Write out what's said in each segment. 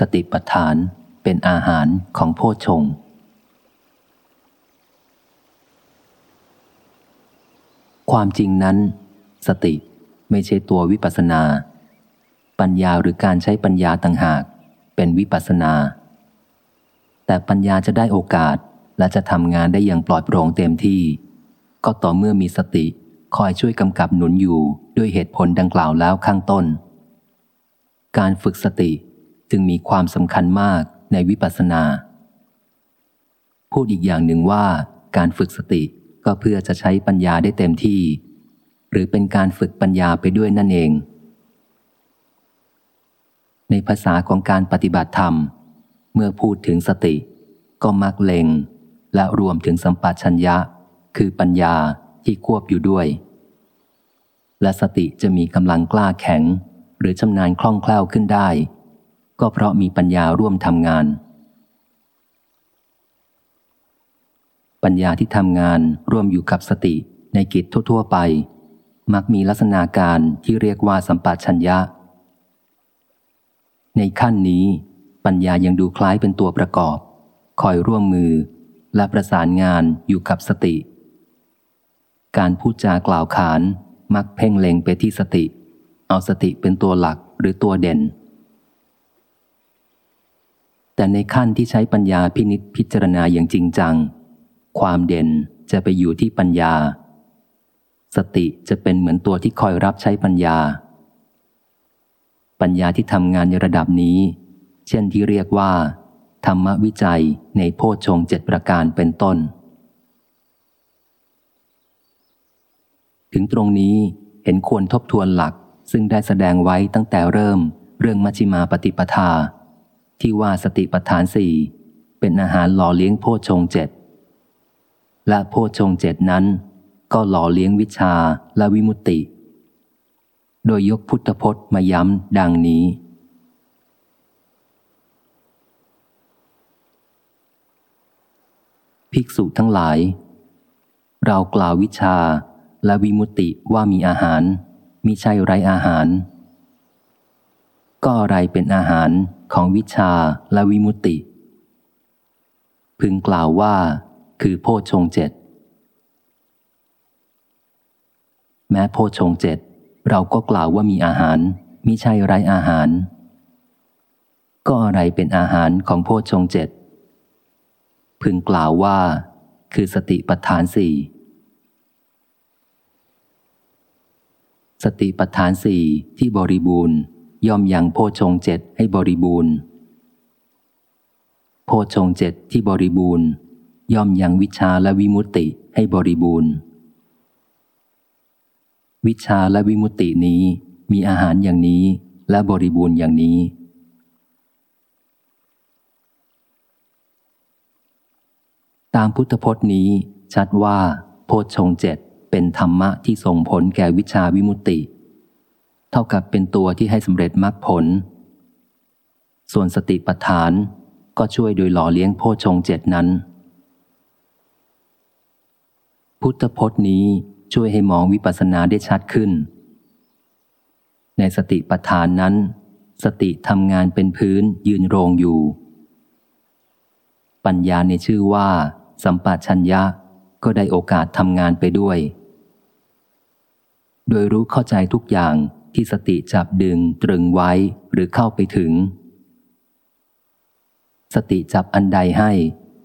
สติปัฏฐานเป็นอาหารของโพชง ความจริงนั้น สติไม่ใช่ตัววิปัสนา ปัญญาหรือการใช้ปัญญาต่างหาก เป็นวิปัสนา แต่ปัญญาจะได้โอกาสและจะทำงานได้อย่างปลอดโปร่งเต็มที่ ก็ต่อเมื่อมีสติคอยช่วยกำกับหนุนอยู่ด้วยเหตุผลดังกล่าวแล้วข้างต้น การฝึกสติ จึงมีความสำคัญมากในวิปัสสนา พูดอีกอย่างหนึ่งว่าการฝึกสติก็เพื่อจะใช้ปัญญาได้เต็มที่ หรือเป็นการฝึกปัญญาไปด้วยนั่นเอง ในภาษาของการปฏิบัติธรรม เมื่อพูดถึงสติ ก็มักเล็ง และรวมถึงสัมปชัญญะ คือปัญญาที่ควบอยู่ด้วย และสติจะมีกำลังกล้าแข็ง หรือชำนาญคล่องแคล่วขึ้นได้ ก็เพราะมีปัญญาร่วมทำงาน ปัญญาที่ทำงานร่วมอยู่กับสติในกิจทั่ว ๆ ไป มักมีลักษณะการที่เรียกว่าสัมปชัญญะ ในขั้นนี้ ปัญญายังดูคล้ายเป็นตัวประกอบ คอยร่วมมือและประสานงานอยู่กับสติ การพูดจากล่าวขานมักเพ่งเล็งไปที่สติ เอาสติเป็นตัวหลักหรือตัวเด่น แต่ในขั้นที่ใช้ปัญญาพินิษพิจารณาอย่างจริงจัง ความเด่นจะไปอยู่ที่ปัญญา สติจะเป็นเหมือนตัวที่คอยรับใช้ปัญญา ปัญญาที่ทำงานในระดับนี้ เช่นที่เรียกว่า ธรรมวิจัยในโพชงเจ็ดประการเป็นต้น ถึงตรงนี้เห็นควรทบทวนหลักซึ่งได้แสดงไว้ตั้งแต่เริ่มเรื่องมัชฌิมาปฏิปทา ที่ว่าสติปัฏฐานสี่เป็นอาหารหล่อเลี้ยงโพชงเจ็ดและโพชงเจ็ดนั้น ก็หล่อเลี้ยงวิชาและวิมุตติ โดยยกพุทธพจน์มาย้ำดังนี้ ภิกษุทั้งหลาย เรากล่าววิชาและวิมุตติว่ามีอาหารมิใช่ไรอาหาร ก็อะไรเป็นอาหาร ของวิชาและวิมุตติ พึงกล่าวว่าคือโพชงเจ็ดแม้โพชงเจ็ดเราก็กล่าวว่ามีอาหารมิใช่ไรอาหาร ก็อะไรเป็นอาหารของโพชงเจ็ดพึงกล่าวว่า คือสติปัฏฐานสี่สติปัฏฐานสี่ที่บริบูรณ์ ย่อมยังโพชงเจ็ดให้บริบูรณ์ โพชงเจ็ดที่บริบูรณ์ ย่อมยังวิชาและวิมุตติให้บริบูรณ์ วิชาและวิมุตตินี้มีอาหารอย่างนี้และบริบูรณ์อย่างนี้ ตามพุทธพจน์นี้ชัดว่า โพชงเจ็ดเป็นธรรมะที่ส่งผลแก่วิชาวิมุตติ ท่ากับเป็นตัวที่ให้สำเร็จมรรคผล ส่วนสติปัฏฐานก็ช่วยโดยหล่อเลี้ยงโพชงเจ็ดนั้น พุทธพจน์นี้ช่วยให้มองวิปัสสนาได้ชัดขึ้น ในสติปัฏฐานนั้น สติทำงานเป็นพื้นยืนโรงอยู่ ปัญญาในชื่อว่า สัมปชัญญะก็ได้โอกาสทำงานไปด้วย โดยรู้เข้าใจทุกอย่าง ที่สติจับดึงตรึงไว้หรือเข้าไปถึง สติจับอันใดให้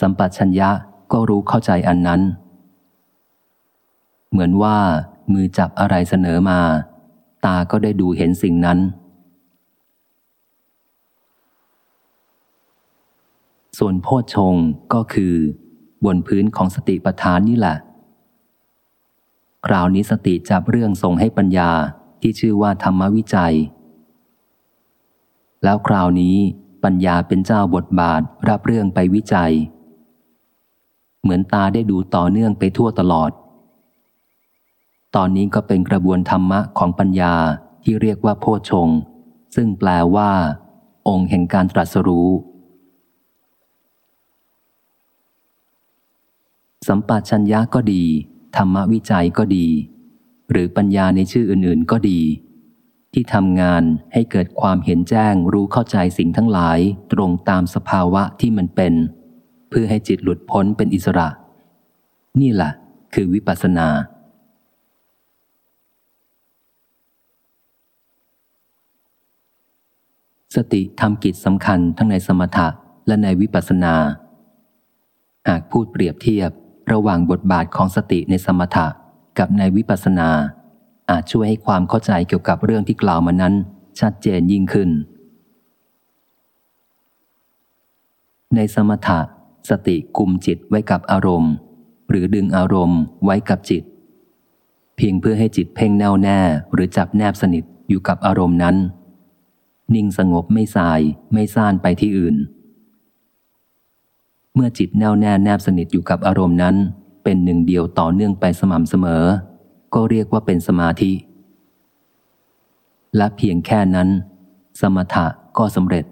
สัมปชัญญะก็รู้เข้าใจอันนั้น เหมือนว่า มือจับอะไรเสนอมา ตาก็ได้ดูเห็นสิ่งนั้น ส่วนโพชฌงก็คือ บนพื้นของสติปัฏฐานนี่แหละคราวนี้สติจับเรื่องส่งให้ปัญญา ที่ชื่อว่าธรรมวิจัย แล้วคราวนี้ปัญญาเป็นเจ้าบทบาทรับเรื่องไปวิจัย เหมือนตาได้ดูต่อเนื่องไปทั่วตลอด ตอนนี้ก็เป็นกระบวนธรรมะของปัญญาที่เรียกว่าโพชง ซึ่งแปลว่า องค์แห่งการตรัสรู้สัมปชัญญะก็ดี ธรรมวิจัยก็ดี หรือปัญญาในชื่ออื่นๆก็ดี ที่ทำงานให้เกิดความเห็นแจ้งรู้เข้าใจสิ่งทั้งหลายตรงตามสภาวะที่มันเป็น เพื่อให้จิตหลุดพ้นเป็นอิสระ นี่แหละคือวิปัสสนาสติทำกิจสำคัญทั้งในสมถะและในวิปัสสนา หากพูดเปรียบเทียบระหว่างบทบาทของสติในสมถะ กับในวิปัสสนา อาจช่วยให้ความเข้าใจเกี่ยวกับเรื่องที่กล่าวมานั้น ชัดเจนยิ่งขึ้น ในสมถะสติกุมจิตไว้กับอารมณ์ หรือดึงอารมณ์ไว้กับจิต เพียงเพื่อให้จิตเพ่งแน่วแน่หรือจับแนบสนิทอยู่กับอารมณ์นั้น นิ่งสงบไม่สายไม่ซ่านไปที่อื่น เมื่อจิตแน่วแน่แนบสนิทอยู่กับอารมณ์นั้น เป็นหนึ่งเดียวต่อเนื่องไปสม่ำเสมอ ก็เรียกว่าเป็นสมาธิ และเพียงแค่นั้น สมถะก็สำเร็จ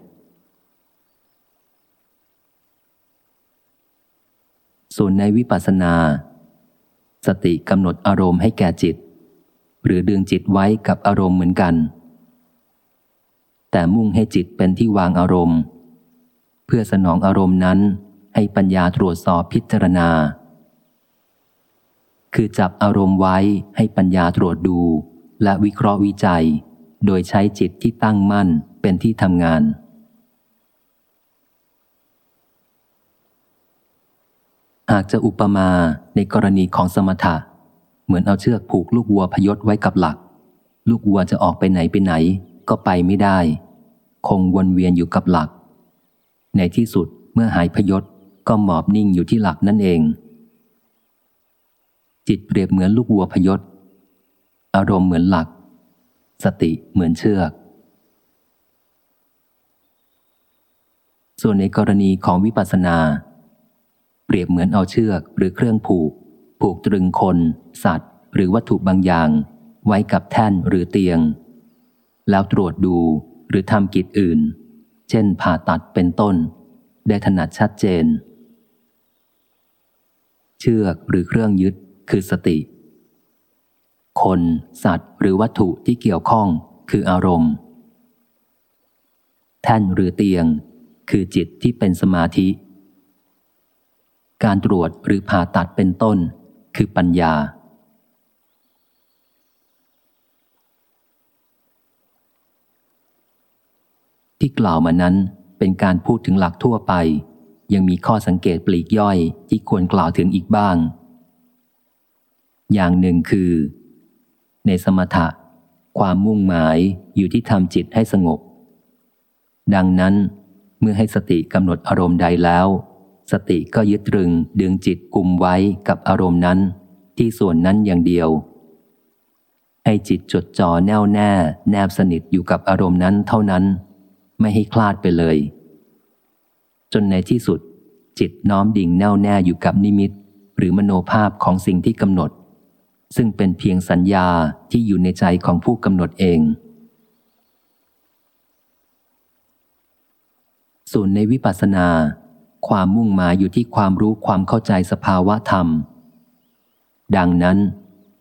ส่วนในวิปัสสนา สติกำหนดอารมณ์ให้แก่จิต หรือดึงจิตไว้กับอารมณ์เหมือนกัน แต่มุ่งให้จิตเป็นที่วางอารมณ์ เพื่อสนองอารมณ์นั้นให้ปัญญาตรวจสอบพิจารณา คือจับอารมณ์ไว้ให้ปัญญาตรวจดู และวิเคราะห์วิจัย โดยใช้จิตที่ตั้งมั่นเป็นที่ทำงาน หากจะอุปมาในกรณีของสมถะ เหมือนเอาเชือกผูกลูกวัวพยศไว้กับหลัก ลูกวัวจะออกไปไหนไปไหน ก็ไปไม่ได้ คงวนเวียนอยู่กับหลัก ในที่สุดเมื่อหายพยศก็หมอบนิ่งอยู่ที่หลักนั่นเอง จิตเปรียบเหมือนลูกวัวพยศ อารมณ์เหมือนหลัก สติเหมือนเชือก ส่วนในกรณีของวิปัสสนา เปรียบเหมือนเอาเชือกหรือเครื่องผูก ผูกตรึงคน สัตว์ หรือวัตถุบางอย่าง ไว้กับแท่นหรือเตียง แล้วตรวจดูหรือทำกิจอื่น เช่นผ่าตัดเป็นต้น ได้ถนัดชัดเจน เชือกหรือเครื่องยึด คือสติ คน สัตว์ หรือวัตถุที่เกี่ยวข้อง คืออารมณ์ แท่นหรือเตียง คือจิตที่เป็นสมาธิ การตรวจหรือผ่าตัดเป็นต้น คือปัญญา ที่กล่าวมานั้นเป็นการพูดถึงหลักทั่วไปยังมีข้อสังเกตปลีกย่อยที่ควรกล่าวถึงอีกบ้าง อย่างหนึ่งคือ ในสมถะ ความมุ่งหมายอยู่ที่ทำจิตให้สงบ ดังนั้น เมื่อให้สติกำหนดอารมณ์ใดแล้ว สติก็ยึดตรึงดึงจิตกลุ่มไว้กับอารมณ์นั้น ที่ส่วนนั้นอย่างเดียว ให้จิตจดจ่อแน่วแน่แนบสนิทอยู่กับอารมณ์นั้นเท่านั้น ไม่ให้คลาดไปเลย จนในที่สุดจิตน้อมดิ่งแน่วแน่อยู่กับนิมิต หรือมโนภาพของสิ่งที่กำหนด ซึ่งเป็นเพียงสัญญาที่อยู่ในใจของผู้กำหนดเอง ส่วนในวิปัสสนา ความมุ่งหมายอยู่ที่ความรู้ความเข้าใจสภาวะธรรม ดังนั้น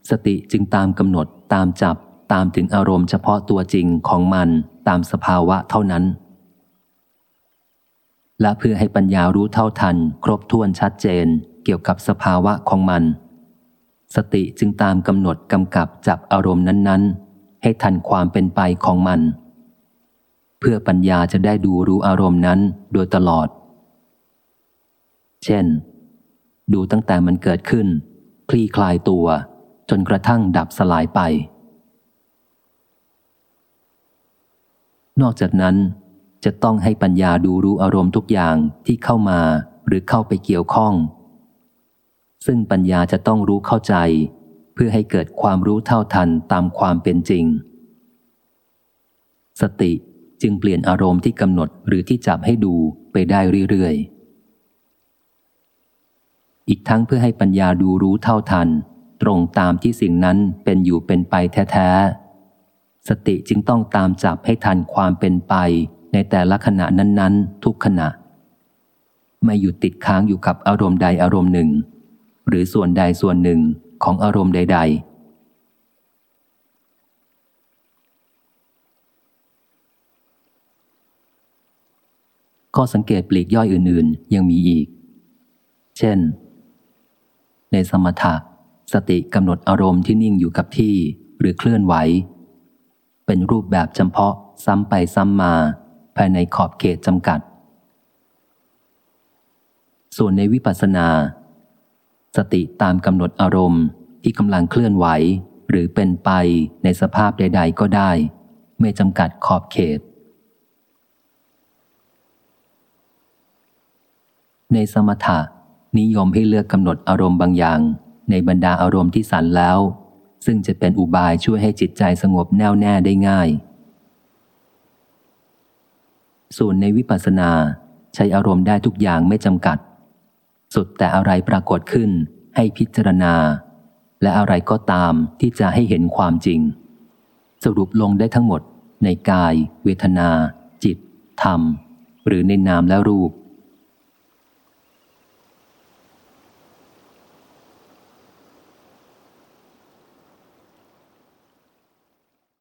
สติจึงตามกำหนดตามจับตามถึงอารมณ์เฉพาะตัวจริงของมันตามสภาวะเท่านั้น และเพื่อให้ปัญญารู้เท่าทัน ครบถ้วนชัดเจนเกี่ยวกับสภาวะของมัน สติจึงตามกำหนดกำกับจับอารมณ์นั้นๆ ให้ทันความเป็นไปของมัน เพื่อปัญญาจะได้ดูรู้อารมณ์นั้นโดยตลอด เช่น ดูตั้งแต่มันเกิดขึ้น คลี่คลายตัว จนกระทั่งดับสลายไป นอกจากนั้นจะต้องให้ปัญญาดูรู้อารมณ์ทุกอย่างที่เข้ามาหรือเข้าไปเกี่ยวข้อง ซึ่งปัญญาจะต้องรู้เข้าใจ เพื่อให้เกิดความรู้เท่าทันตามความเป็นจริง สติจึงเปลี่ยนอารมณ์ที่กำหนดหรือที่จับให้ดูไปได้เรื่อยๆ อีกทั้งเพื่อให้ปัญญาดูรู้เท่าทัน ตรงตามที่สิ่งนั้นเป็นอยู่เป็นไปแท้ๆ สติจึงต้องตามจับให้ทันความเป็นไปในแต่ละขณะนั้นๆ ทุกขณะ ไม่หยุดติดค้างอยู่กับอารมณ์ใดอารมณ์หนึ่ง หรือส่วนใดส่วนหนึ่งของอารมณ์ใด ๆ ก็สังเกตปลีกย่อยอื่น ๆ ยังมีอีก เช่น ในสมถะสติกำหนดอารมณ์ที่นิ่งอยู่กับที่หรือเคลื่อนไหว เป็นรูปแบบเฉพาะซ้ำไปซ้ำมา ภายในขอบเขตจำกัด ส่วนในวิปัสสนา สติตามกำหนดอารมณ์ที่กำลังเคลื่อนไหว หรือเป็นไปในสภาพใด ๆ ก็ได้ ไม่จำกัดขอบเขต ในสมถะนิยมให้เลือกกำหนดอารมณ์บางอย่าง ในบรรดาอารมณ์ที่สันแล้ว ซึ่งจะเป็นอุบายช่วยให้จิตใจสงบแน่วแน่ได้ง่าย ส่วนในวิปัสสนาใช้อารมณ์ได้ทุกอย่างไม่จำกัด สุดแต่อะไรปรากฏขึ้นให้พิจารณา และอะไรก็ตามที่จะให้เห็นความจริง สรุปลงได้ทั้งหมดในกาย เวทนา จิต ธรรม หรือในนามและรูป